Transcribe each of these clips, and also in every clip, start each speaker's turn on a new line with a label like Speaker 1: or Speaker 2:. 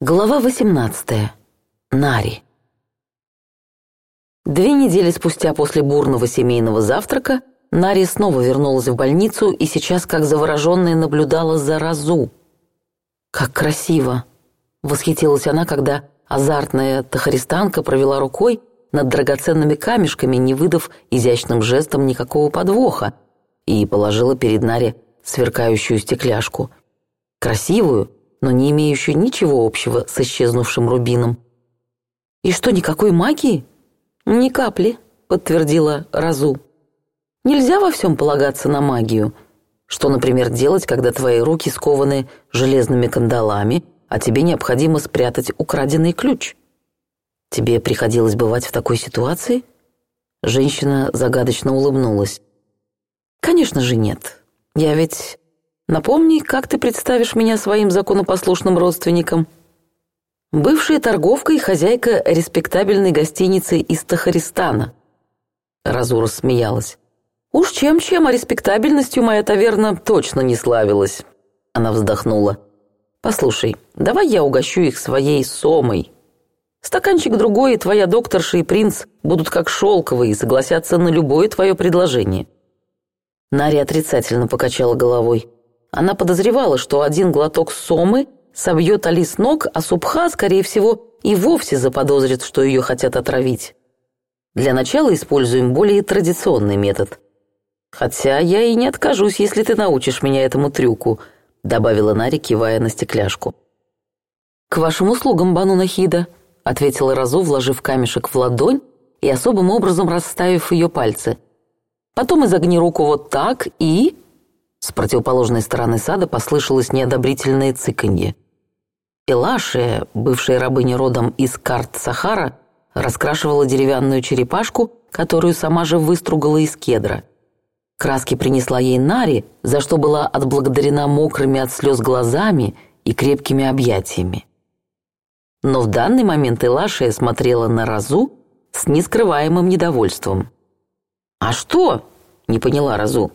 Speaker 1: Глава 18. Нари. Две недели спустя после бурного семейного завтрака Нари снова вернулась в больницу и сейчас, как завороженная, наблюдала за Розу. «Как красиво!» — восхитилась она, когда азартная тахаристанка провела рукой над драгоценными камешками, не выдав изящным жестом никакого подвоха, и положила перед Нари сверкающую стекляшку. Красивую, но не имеющую ничего общего с исчезнувшим рубином. «И что, никакой магии?» «Ни капли», — подтвердила Разу. «Нельзя во всем полагаться на магию. Что, например, делать, когда твои руки скованы железными кандалами, а тебе необходимо спрятать украденный ключ?» «Тебе приходилось бывать в такой ситуации?» Женщина загадочно улыбнулась. «Конечно же нет. Я ведь Напомни, как ты представишь меня своим законопослушным родственникам. Бывшая торговка и хозяйка респектабельной гостиницы из Тахаристана. Разура смеялась. «Уж чем-чем, а респектабельностью моя таверна точно не славилась». Она вздохнула. «Послушай, давай я угощу их своей сомой. Стаканчик другой, и твоя докторша и принц будут как шелковые и согласятся на любое твое предложение». Нари отрицательно покачала головой. Она подозревала, что один глоток сомы собьет Али с ног, а Субха, скорее всего, и вовсе заподозрит, что ее хотят отравить. Для начала используем более традиционный метод. «Хотя я и не откажусь, если ты научишь меня этому трюку», добавила Нари, кивая на стекляшку. «К вашим услугам, Бану Нахида», — ответила Розу, вложив камешек в ладонь и особым образом расставив ее пальцы. «Потом изогни руку вот так и...» С противоположной стороны сада послышалось неодобрительное цыканье. Элашия, бывшая рабыня родом из Карт-Сахара, раскрашивала деревянную черепашку, которую сама же выстругала из кедра. Краски принесла ей Нари, за что была отблагодарена мокрыми от слез глазами и крепкими объятиями. Но в данный момент Элашия смотрела на Разу с нескрываемым недовольством. «А что?» — не поняла Разу.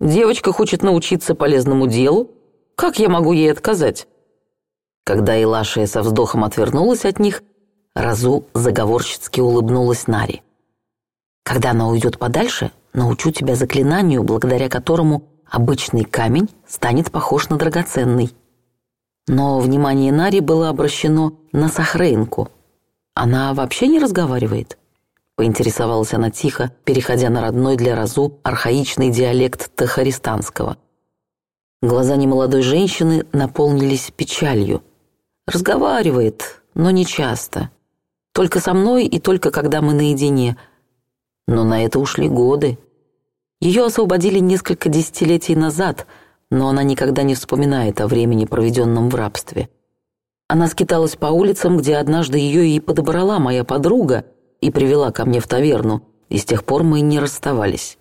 Speaker 1: Девочка хочет научиться полезному делу. Как я могу ей отказать?» Когда Илашия со вздохом отвернулась от них, Разу заговорщицки улыбнулась Нари. «Когда она уйдет подальше, научу тебя заклинанию, благодаря которому обычный камень станет похож на драгоценный». Но внимание Нари было обращено на Сахрейнку. Она вообще не разговаривает поинтересовалась она тихо, переходя на родной для Разу архаичный диалект тахаристанского. Глаза немолодой женщины наполнились печалью. «Разговаривает, но не часто. Только со мной и только когда мы наедине. Но на это ушли годы. Ее освободили несколько десятилетий назад, но она никогда не вспоминает о времени, проведенном в рабстве». Она скиталась по улицам, где однажды ее и подобрала моя подруга, и привела ко мне в таверну, и с тех пор мы не расставались.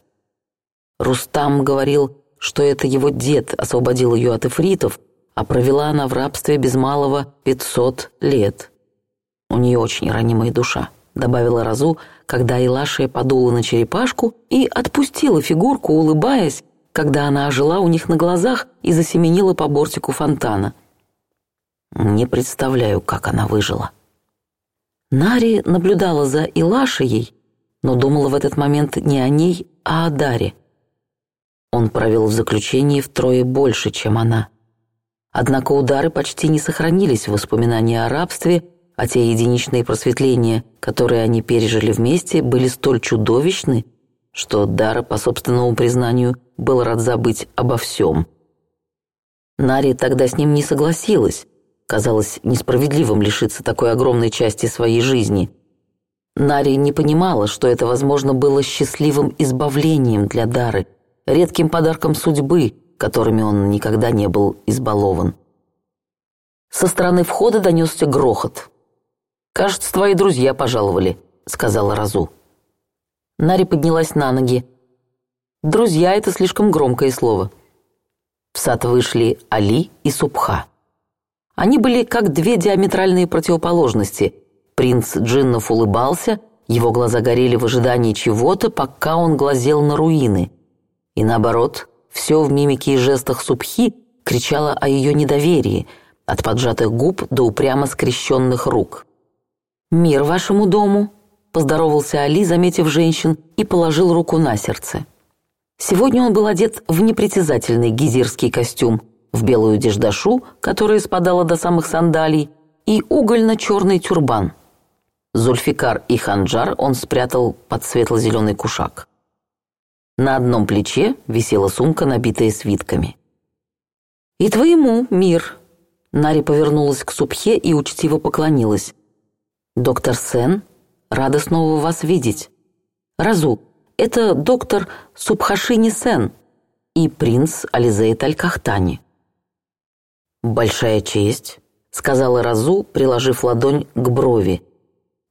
Speaker 1: Рустам говорил, что это его дед освободил ее от эфритов, а провела она в рабстве без малого 500 лет. У нее очень ранимая душа, добавила Разу, когда Илашия подула на черепашку и отпустила фигурку, улыбаясь, когда она ожила у них на глазах и засеменила по бортику фонтана. Не представляю, как она выжила. Нари наблюдала за Илашей, но думала в этот момент не о ней, а о Даре. Он провел в заключении втрое больше, чем она. Однако удары почти не сохранились в воспоминании о рабстве, а те единичные просветления, которые они пережили вместе, были столь чудовищны, что Дара, по собственному признанию, был рад забыть обо всем. Нари тогда с ним не согласилась, казалось несправедливым лишиться такой огромной части своей жизни. Нари не понимала, что это, возможно, было счастливым избавлением для Дары, редким подарком судьбы, которыми он никогда не был избалован. Со стороны входа донесся грохот. «Кажется, твои друзья пожаловали», — сказала Разу. Нари поднялась на ноги. «Друзья — это слишком громкое слово». В сад вышли Али и Субха. Они были как две диаметральные противоположности. Принц Джиннов улыбался, его глаза горели в ожидании чего-то, пока он глазел на руины. И наоборот, все в мимике и жестах Субхи кричало о ее недоверии, от поджатых губ до упрямо скрещенных рук. «Мир вашему дому!» – поздоровался Али, заметив женщин, и положил руку на сердце. Сегодня он был одет в непритязательный гизирский костюм – в белую деждашу, которая спадала до самых сандалий, и угольно-черный тюрбан. Зульфикар и ханджар он спрятал под светло-зеленый кушак. На одном плече висела сумка, набитая свитками. «И твоему мир!» Нари повернулась к Субхе и учтиво поклонилась. «Доктор Сен, рада снова вас видеть. Разу, это доктор Субхашини Сен и принц Ализеет Аль-Кахтани. «Большая честь», — сказала Разу, приложив ладонь к брови.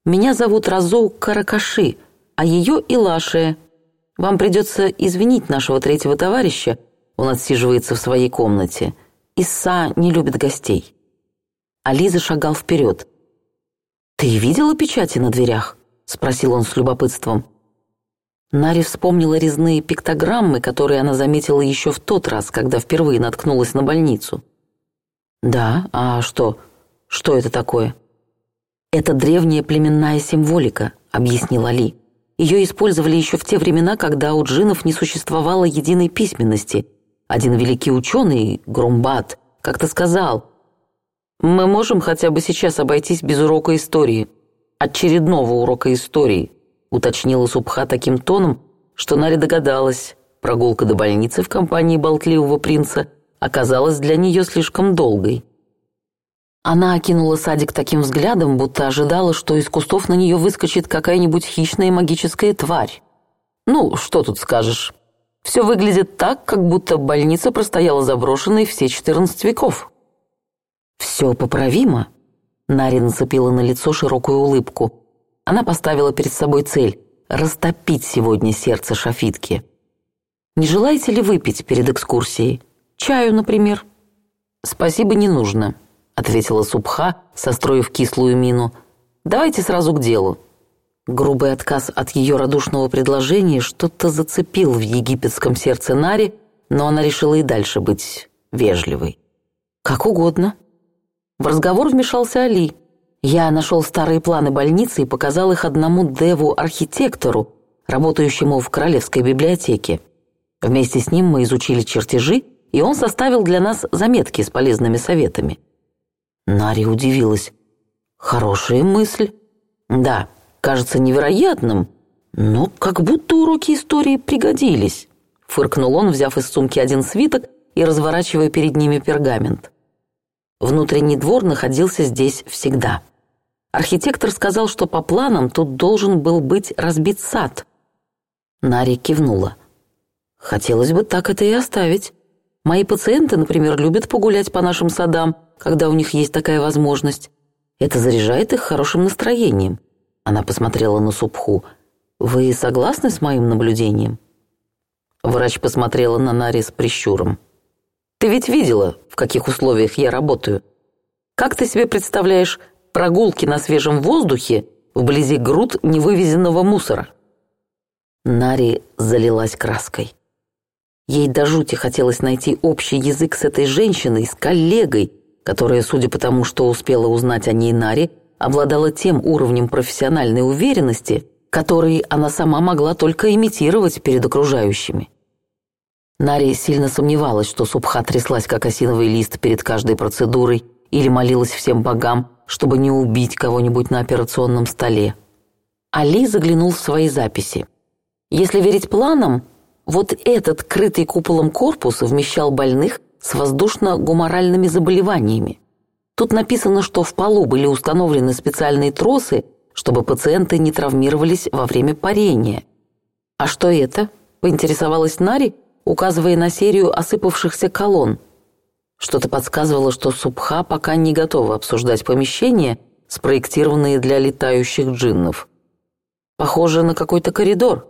Speaker 1: «Меня зовут Разу Каракаши, а ее Илашия. Вам придется извинить нашего третьего товарища, он отсиживается в своей комнате. Исса не любит гостей». Ализа шагал вперед. «Ты видела печати на дверях?» — спросил он с любопытством. Нари вспомнила резные пиктограммы, которые она заметила еще в тот раз, когда впервые наткнулась на больницу. Да, а что? Что это такое? Это древняя племенная символика, объяснила Ли. Ее использовали еще в те времена, когда у джинов не существовало единой письменности. Один великий ученый, Грумбат, как-то сказал, «Мы можем хотя бы сейчас обойтись без урока истории, очередного урока истории», уточнила Субха таким тоном, что Нари догадалась. Прогулка до больницы в компании болтливого принца – оказалась для нее слишком долгой. Она окинула садик таким взглядом, будто ожидала, что из кустов на нее выскочит какая-нибудь хищная магическая тварь. Ну, что тут скажешь. Все выглядит так, как будто больница простояла заброшенной все 14 веков. «Все поправимо?» Нарин нацепила на лицо широкую улыбку. Она поставила перед собой цель – растопить сегодня сердце Шафитки. «Не желаете ли выпить перед экскурсией?» Чаю, например». «Спасибо, не нужно», — ответила Субха, состроив кислую мину. «Давайте сразу к делу». Грубый отказ от ее радушного предложения что-то зацепил в египетском сердце Нари, но она решила и дальше быть вежливой. «Как угодно». В разговор вмешался Али. Я нашел старые планы больницы и показал их одному Деву-архитектору, работающему в Королевской библиотеке. Вместе с ним мы изучили чертежи и он составил для нас заметки с полезными советами. Нари удивилась. Хорошая мысль. Да, кажется невероятным, но как будто уроки истории пригодились. Фыркнул он, взяв из сумки один свиток и разворачивая перед ними пергамент. Внутренний двор находился здесь всегда. Архитектор сказал, что по планам тут должен был быть разбит сад. Нари кивнула. Хотелось бы так это и оставить. Мои пациенты, например, любят погулять по нашим садам, когда у них есть такая возможность. Это заряжает их хорошим настроением». Она посмотрела на Субху. «Вы согласны с моим наблюдением?» Врач посмотрела на Нари с прищуром. «Ты ведь видела, в каких условиях я работаю. Как ты себе представляешь прогулки на свежем воздухе вблизи груд невывезенного мусора?» Нари залилась краской. Ей до жути хотелось найти общий язык с этой женщиной, с коллегой, которая, судя по тому, что успела узнать о ней Наре, обладала тем уровнем профессиональной уверенности, который она сама могла только имитировать перед окружающими. Нари сильно сомневалась, что Субха тряслась, как осиновый лист перед каждой процедурой или молилась всем богам, чтобы не убить кого-нибудь на операционном столе. Али заглянул в свои записи. Если верить планам, вот этот крытый куполом корпус вмещал больных с воздушно-гуморальными заболеваниями. Тут написано, что в полу были установлены специальные тросы, чтобы пациенты не травмировались во время парения. «А что это?» – поинтересовалась Нари, указывая на серию осыпавшихся колонн. Что-то подсказывало, что Субха пока не готова обсуждать помещения, спроектированные для летающих джиннов. «Похоже на какой-то коридор».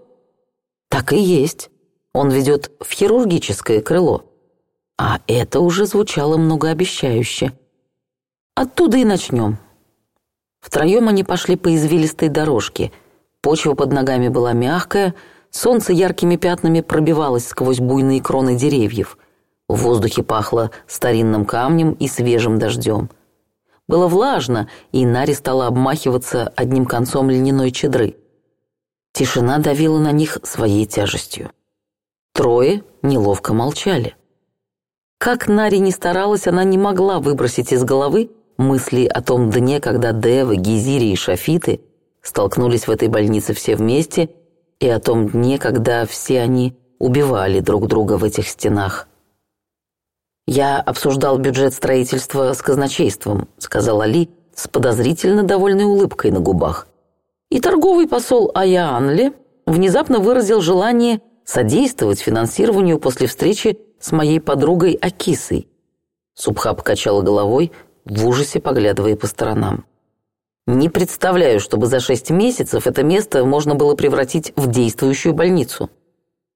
Speaker 1: «Так и есть. Он ведет в хирургическое крыло. А это уже звучало многообещающе. Оттуда и начнем. Втроем они пошли по извилистой дорожке. Почва под ногами была мягкая, солнце яркими пятнами пробивалось сквозь буйные кроны деревьев. В воздухе пахло старинным камнем и свежим дождем. Было влажно, и Нари стала обмахиваться одним концом льняной чедры. Тишина давила на них своей тяжестью. Трое неловко молчали. Как Нари не старалась, она не могла выбросить из головы мысли о том дне, когда Девы, Гизири и Шафиты столкнулись в этой больнице все вместе, и о том дне, когда все они убивали друг друга в этих стенах. «Я обсуждал бюджет строительства с казначейством», сказал Али с подозрительно довольной улыбкой на губах. И торговый посол Аяанли внезапно выразил желание – содействовать финансированию после встречи с моей подругой Акисой. Субхаб качала головой, в ужасе поглядывая по сторонам. Не представляю, чтобы за шесть месяцев это место можно было превратить в действующую больницу.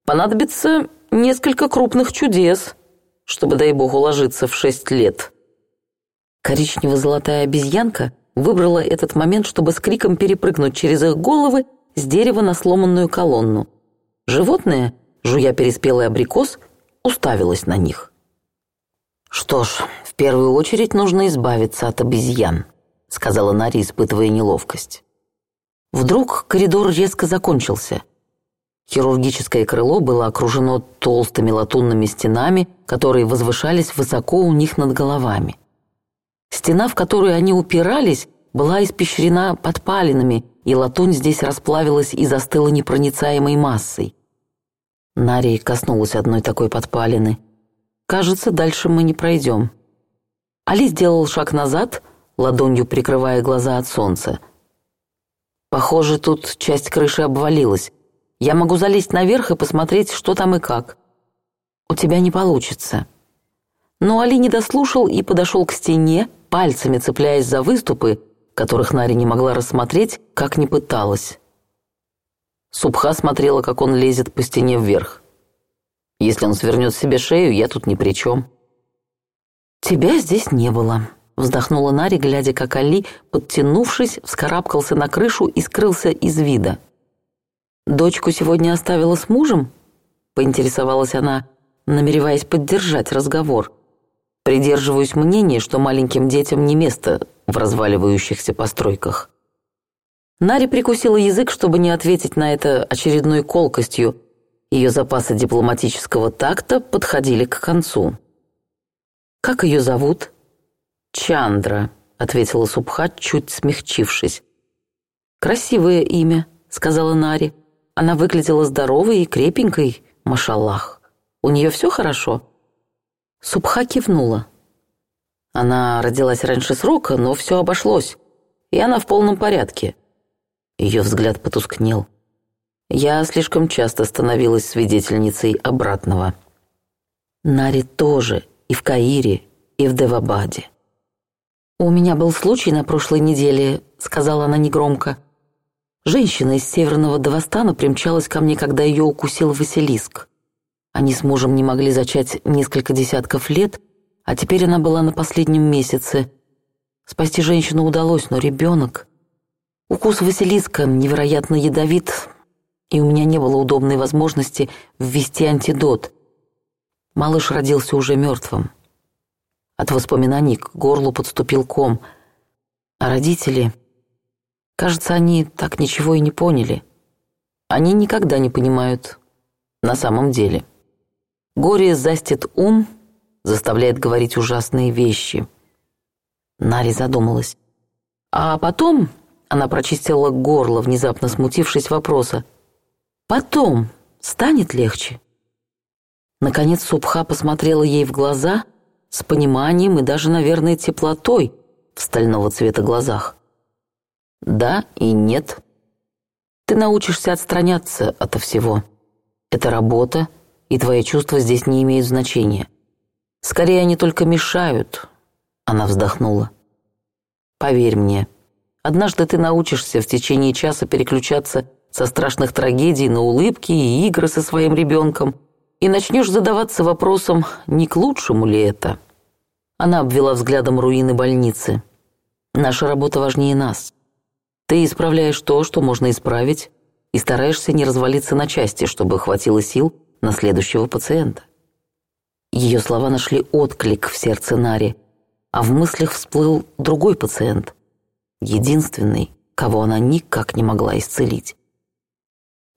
Speaker 1: Понадобится несколько крупных чудес, чтобы, дай бог, уложиться в шесть лет. Коричнево-золотая обезьянка выбрала этот момент, чтобы с криком перепрыгнуть через их головы с дерева на сломанную колонну – Животное, жуя переспелый абрикос, уставилось на них. «Что ж, в первую очередь нужно избавиться от обезьян», сказала Нари, испытывая неловкость. Вдруг коридор резко закончился. Хирургическое крыло было окружено толстыми латунными стенами, которые возвышались высоко у них над головами. Стена, в которую они упирались, была испещрена подпалинами, и латунь здесь расплавилась и застыла непроницаемой массой. Нария коснулась одной такой подпалины. «Кажется, дальше мы не пройдем». Али сделал шаг назад, ладонью прикрывая глаза от солнца. «Похоже, тут часть крыши обвалилась. Я могу залезть наверх и посмотреть, что там и как». «У тебя не получится». Но Али не дослушал и подошел к стене, пальцами цепляясь за выступы, которых Нари не могла рассмотреть, как ни пыталась. Субха смотрела, как он лезет по стене вверх. «Если он свернет себе шею, я тут ни при чем». «Тебя здесь не было», — вздохнула Нари, глядя, как Али, подтянувшись, вскарабкался на крышу и скрылся из вида. «Дочку сегодня оставила с мужем?» — поинтересовалась она, намереваясь поддержать разговор. «Придерживаюсь мнения, что маленьким детям не место в разваливающихся постройках». Нари прикусила язык, чтобы не ответить на это очередной колкостью. Ее запасы дипломатического такта подходили к концу. «Как ее зовут?» «Чандра», — ответила Субхат, чуть смягчившись. «Красивое имя», — сказала Нари. «Она выглядела здоровой и крепенькой, машаллах. У нее все хорошо?» Субха кивнула. Она родилась раньше срока, но все обошлось, и она в полном порядке. Ее взгляд потускнел. Я слишком часто становилась свидетельницей обратного. Нари тоже, и в Каире, и в Девабаде. «У меня был случай на прошлой неделе», — сказала она негромко. Женщина из Северного Девастана примчалась ко мне, когда ее укусил Василиск. Они с мужем не могли зачать несколько десятков лет, а теперь она была на последнем месяце. Спасти женщину удалось, но ребенок... Укус Василиска невероятно ядовит, и у меня не было удобной возможности ввести антидот. Малыш родился уже мертвым. От воспоминаний к горлу подступил ком. А родители... Кажется, они так ничего и не поняли. Они никогда не понимают. На самом деле. Горе застит ум, заставляет говорить ужасные вещи. Нари задумалась. А потом она прочистила горло, внезапно смутившись вопроса. «Потом станет легче?» Наконец Субха посмотрела ей в глаза с пониманием и даже, наверное, теплотой в стального цвета глазах. «Да и нет. Ты научишься отстраняться ото всего. Это работа, и твои чувства здесь не имеют значения. Скорее, они только мешают», — она вздохнула. «Поверь мне». Однажды ты научишься в течение часа переключаться со страшных трагедий на улыбки и игры со своим ребенком и начнешь задаваться вопросом, не к лучшему ли это. Она обвела взглядом руины больницы. «Наша работа важнее нас. Ты исправляешь то, что можно исправить, и стараешься не развалиться на части, чтобы хватило сил на следующего пациента». Ее слова нашли отклик в сердце Нари, а в мыслях всплыл другой пациент, единственный, кого она никак не могла исцелить.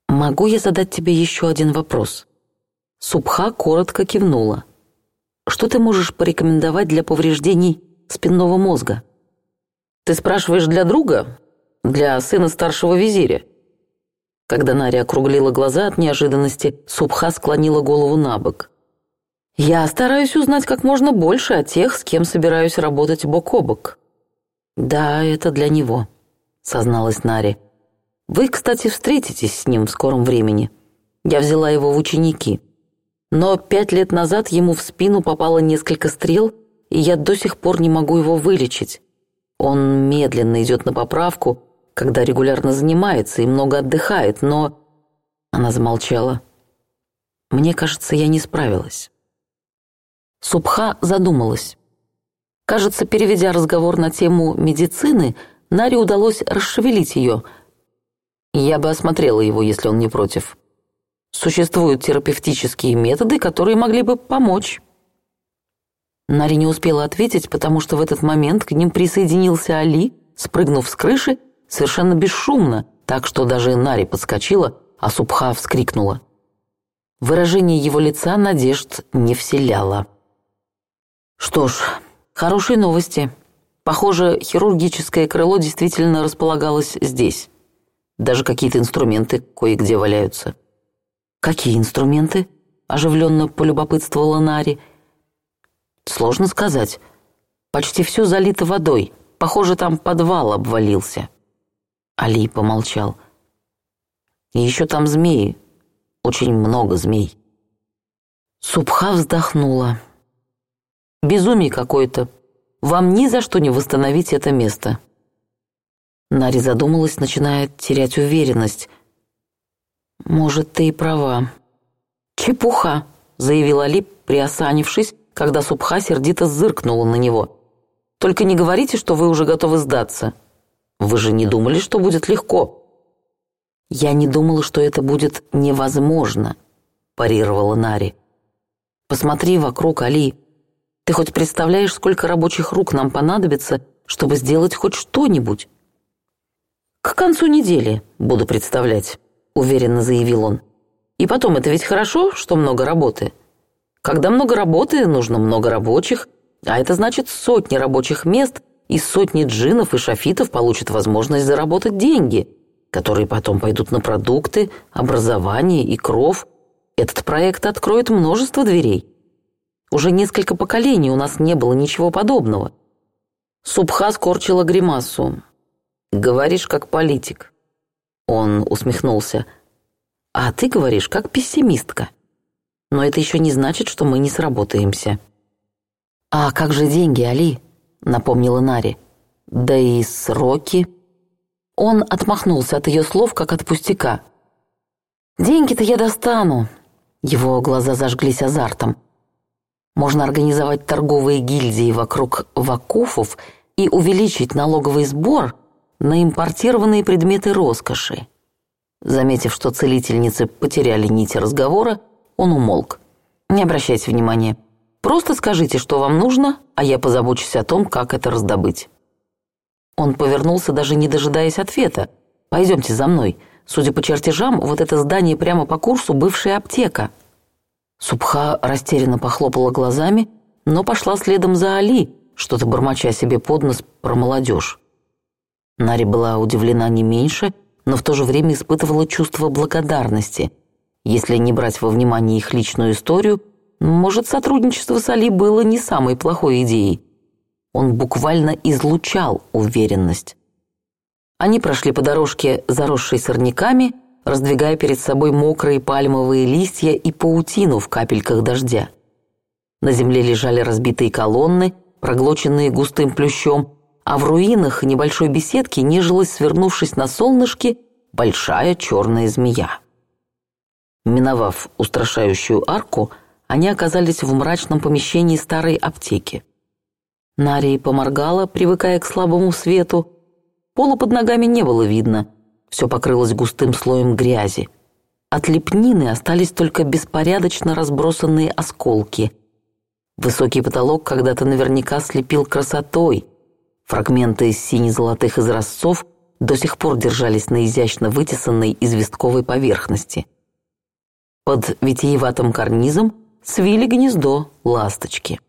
Speaker 1: «Могу я задать тебе еще один вопрос?» Субха коротко кивнула. «Что ты можешь порекомендовать для повреждений спинного мозга?» «Ты спрашиваешь для друга? Для сына старшего визиря?» Когда Нари округлила глаза от неожиданности, Субха склонила голову на бок. «Я стараюсь узнать как можно больше о тех, с кем собираюсь работать бок о бок. «Да, это для него», — созналась Нари. «Вы, кстати, встретитесь с ним в скором времени. Я взяла его в ученики. Но пять лет назад ему в спину попало несколько стрел, и я до сих пор не могу его вылечить. Он медленно идет на поправку, когда регулярно занимается и много отдыхает, но...» Она замолчала. «Мне кажется, я не справилась». Субха задумалась. Кажется, переведя разговор на тему медицины, Наре удалось расшевелить ее. Я бы осмотрела его, если он не против. Существуют терапевтические методы, которые могли бы помочь. Нари не успела ответить, потому что в этот момент к ним присоединился Али, спрыгнув с крыши совершенно бесшумно, так что даже Нари подскочила, а Субха вскрикнула. Выражение его лица надежд не вселяло. «Что ж, Хорошие новости. Похоже, хирургическое крыло действительно располагалось здесь. Даже какие-то инструменты кое-где валяются. «Какие инструменты?» – оживленно полюбопытствовала Нари. «Сложно сказать. Почти все залито водой. Похоже, там подвал обвалился». Али помолчал. «И еще там змеи. Очень много змей». Субха вздохнула. Безумие какое-то. Вам ни за что не восстановить это место». Нари задумалась, начиная терять уверенность. «Может, ты и права». «Чепуха», — заявил Али, приосанившись, когда Субха сердито зыркнула на него. «Только не говорите, что вы уже готовы сдаться. Вы же не думали, что будет легко». «Я не думала, что это будет невозможно», — парировала Нари. «Посмотри вокруг, Али. Ты хоть представляешь, сколько рабочих рук нам понадобится, чтобы сделать хоть что-нибудь?» «К концу недели буду представлять», — уверенно заявил он. «И потом, это ведь хорошо, что много работы. Когда много работы, нужно много рабочих, а это значит сотни рабочих мест, и сотни джинов и шафитов получат возможность заработать деньги, которые потом пойдут на продукты, образование и кров. Этот проект откроет множество дверей». Уже несколько поколений у нас не было ничего подобного. Субха скорчила гримасу. «Говоришь, как политик». Он усмехнулся. «А ты говоришь, как пессимистка. Но это еще не значит, что мы не сработаемся». «А как же деньги, Али?» — напомнила Нари. «Да и сроки». Он отмахнулся от ее слов, как от пустяка. «Деньги-то я достану». Его глаза зажглись азартом. Можно организовать торговые гильдии вокруг вакуфов и увеличить налоговый сбор на импортированные предметы роскоши. Заметив, что целительницы потеряли нити разговора, он умолк. «Не обращайте внимания. Просто скажите, что вам нужно, а я позабочусь о том, как это раздобыть». Он повернулся, даже не дожидаясь ответа. «Пойдемте за мной. Судя по чертежам, вот это здание прямо по курсу – бывшая аптека». Субха растерянно похлопала глазами, но пошла следом за Али, что-то бормоча себе под нос про молодежь. Нари была удивлена не меньше, но в то же время испытывала чувство благодарности. Если не брать во внимание их личную историю, может, сотрудничество с Али было не самой плохой идеей. Он буквально излучал уверенность. Они прошли по дорожке, заросшей сорняками, раздвигая перед собой мокрые пальмовые листья и паутину в капельках дождя. На земле лежали разбитые колонны, проглоченные густым плющом, а в руинах небольшой беседки нежилась, свернувшись на солнышке, большая черная змея. Миновав устрашающую арку, они оказались в мрачном помещении старой аптеки. Нария поморгала, привыкая к слабому свету. полу под ногами не было видно — все покрылось густым слоем грязи. От лепнины остались только беспорядочно разбросанные осколки. Высокий потолок когда-то наверняка слепил красотой. Фрагменты из сине-золотых изразцов до сих пор держались на изящно вытесанной известковой поверхности. Под витиеватым карнизом свили гнездо ласточки.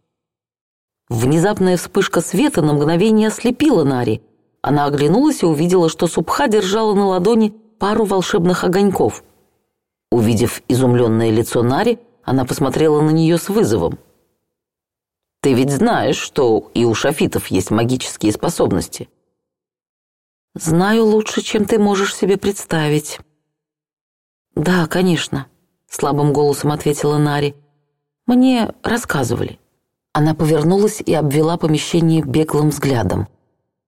Speaker 1: Внезапная вспышка света на мгновение ослепила Нари — она оглянулась и увидела, что Субха держала на ладони пару волшебных огоньков. Увидев изумленное лицо Нари, она посмотрела на нее с вызовом. «Ты ведь знаешь, что и у шафитов есть магические способности».
Speaker 2: «Знаю лучше, чем ты можешь себе представить». «Да, конечно», — слабым голосом ответила Нари. «Мне рассказывали». Она повернулась и обвела помещение беглым взглядом.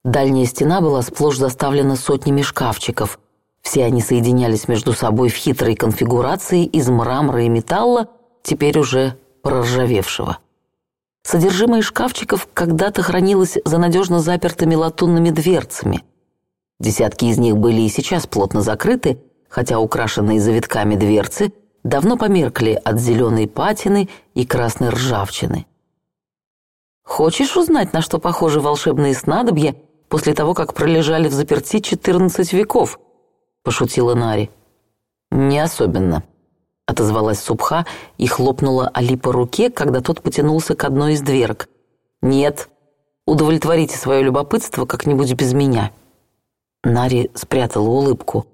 Speaker 2: Дальняя стена была сплошь заставлена сотнями шкафчиков. Все они соединялись между собой в хитрой конфигурации из мрамора и металла, теперь уже проржавевшего. Содержимое шкафчиков когда-то хранилось за надежно запертыми латунными дверцами. Десятки из них были и сейчас плотно закрыты, хотя украшенные завитками дверцы давно померкли от зеленой патины и красной ржавчины. «Хочешь узнать, на что похожи волшебные снадобья, после того, как пролежали в заперти 14 веков», — пошутила Нари. «Не особенно», — отозвалась Субха и хлопнула Али по руке, когда тот потянулся к одной из дверок. «Нет, удовлетворите свое любопытство как-нибудь без меня». Нари спрятала улыбку.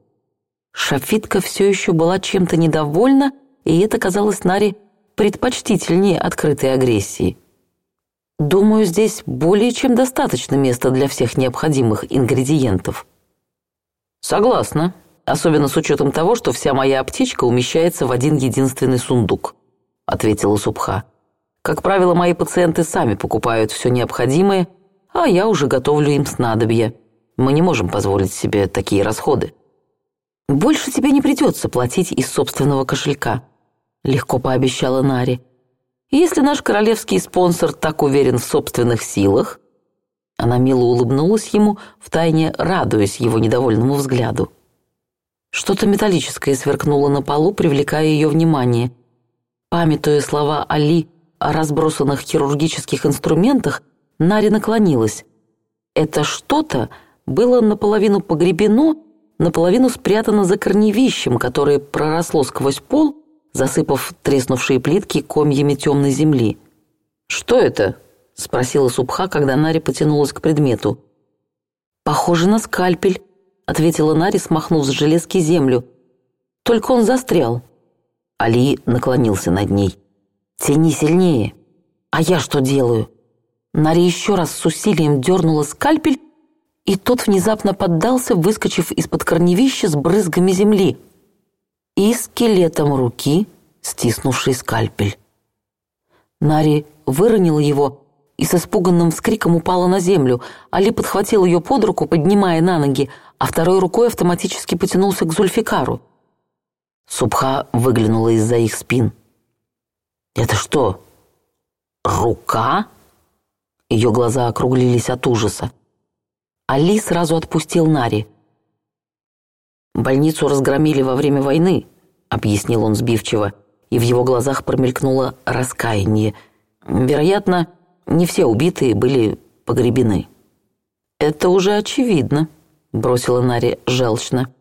Speaker 2: Шафитка все еще была чем-то недовольна, и это казалось Нари предпочтительнее открытой агрессии. Думаю, здесь более чем достаточно места для всех необходимых ингредиентов. Согласна, особенно с учетом того, что вся моя аптечка умещается в один единственный сундук, ответила Субха. Как правило, мои пациенты сами покупают все необходимое, а я уже готовлю им снадобья. Мы не можем позволить себе такие расходы. Больше тебе не придется платить из собственного кошелька, легко пообещала Нари. Если наш королевский спонсор так уверен в собственных силах...» Она мило улыбнулась ему, втайне радуясь его недовольному взгляду. Что-то металлическое сверкнуло на полу, привлекая ее внимание. Памятуя слова Али о разбросанных хирургических инструментах, Нари наклонилась. Это что-то было наполовину погребено, наполовину спрятано за корневищем, которое проросло сквозь пол засыпав треснувшие плитки комьями темной земли. «Что это?» — спросила Субха, когда Нари потянулась к предмету. «Похоже на скальпель», — ответила Нари, смахнув с железки землю. «Только он застрял». Али наклонился над ней. «Тяни сильнее». «А я что делаю?» Нари еще раз с усилием дернула скальпель, и тот внезапно поддался, выскочив из-под корневища с брызгами земли и скелетом руки, стиснувший скальпель. Нари выронила его и с испуганным вскриком упала на землю. Али подхватил ее под руку, поднимая на ноги, а второй рукой автоматически потянулся к Зульфикару. Субха выглянула из-за их спин. «Это что, рука?» Ее глаза округлились от ужаса. Али сразу отпустил Нари – «Больницу разгромили во время войны», — объяснил он сбивчиво, и в его глазах промелькнуло раскаяние. «Вероятно, не все убитые были погребены». «Это уже очевидно», — бросила Нари желчно.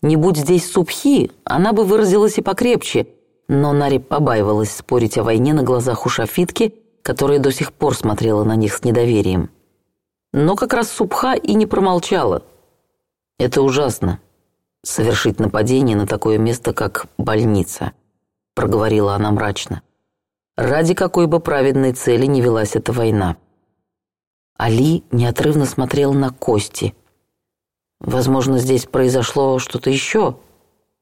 Speaker 2: «Не будь здесь субхи, она бы выразилась и покрепче», но Нари побаивалась спорить о войне на глазах у Шафитки, которая до сих пор смотрела на них с недоверием. Но как раз Субха и не промолчала. «Это ужасно», совершить нападение на такое место, как больница», — проговорила она мрачно. «Ради какой бы праведной цели не велась эта война». Али неотрывно смотрел на кости. «Возможно, здесь произошло что-то еще.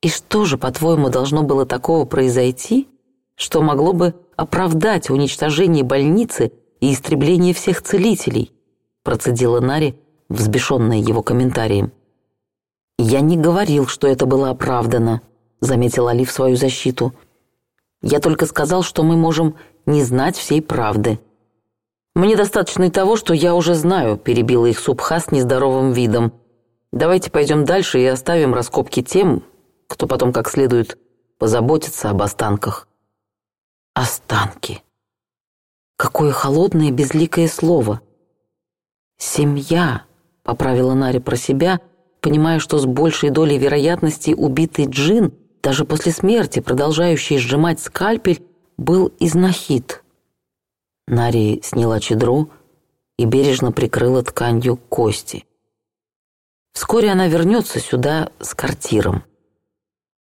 Speaker 2: И что же, по-твоему, должно было такого произойти, что могло бы оправдать уничтожение больницы и истребление всех целителей?» процедила Нари, взбешенная его комментарием. «Я не говорил, что это было оправдано», — заметил Али в свою защиту. «Я только сказал, что мы можем не знать всей правды». «Мне достаточно и того, что я уже знаю», — перебила их Субха с нездоровым видом. «Давайте пойдем дальше и оставим раскопки тем, кто потом как следует позаботится об останках». «Останки». Какое холодное безликое слово. «Семья», — поправила Наря про себя, — понимая, что с большей долей вероятности убитый джин, даже после смерти, продолжающий сжимать скальпель, был изнахит. Нари сняла чедру и бережно прикрыла тканью кости. Вскоре она вернется сюда с квартиром.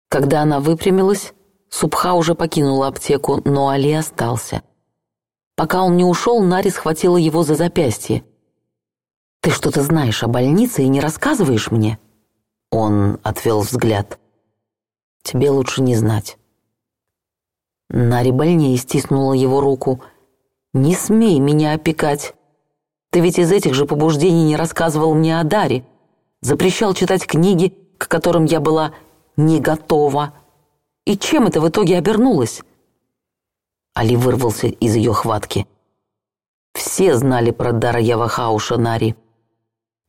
Speaker 2: Когда она выпрямилась, Субха уже покинула аптеку, но Али остался. Пока он не ушел, Нари схватила его за запястье – «Ты что-то знаешь о больнице и не рассказываешь мне?» Он отвел взгляд. «Тебе лучше не знать». Нари больнее стиснула его руку. «Не смей меня опекать. Ты ведь из этих же побуждений не рассказывал мне о Даре. Запрещал читать книги, к которым я была не готова. И чем это в итоге обернулось?» Али вырвался из ее хватки. «Все знали про Дара Явахауша Нари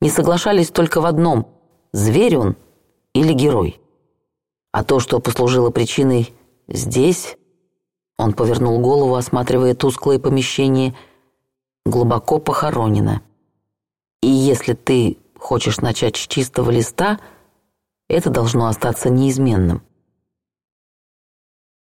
Speaker 2: не соглашались только в одном – зверь он или герой. А то, что послужило причиной «здесь», он повернул голову, осматривая тусклое помещение, глубоко похоронено. И если ты хочешь начать с чистого листа, это должно остаться неизменным.